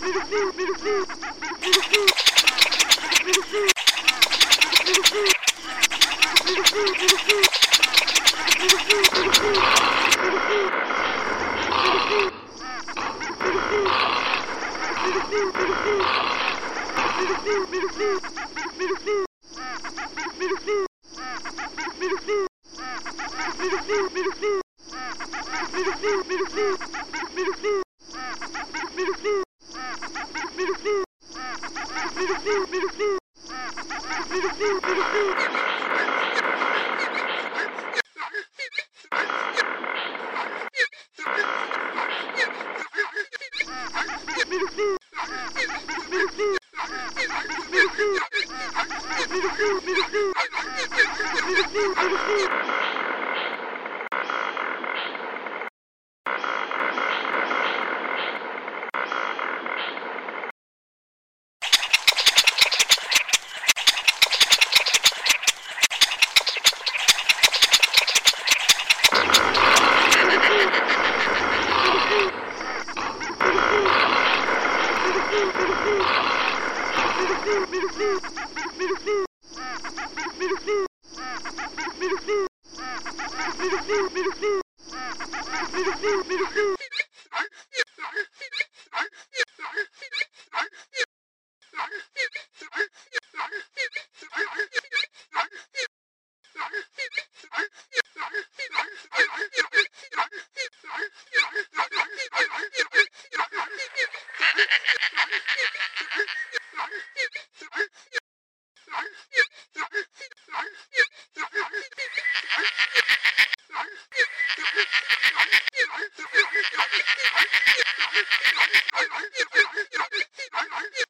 Beep, beep, beep. I'm sorry.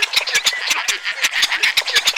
Thank you.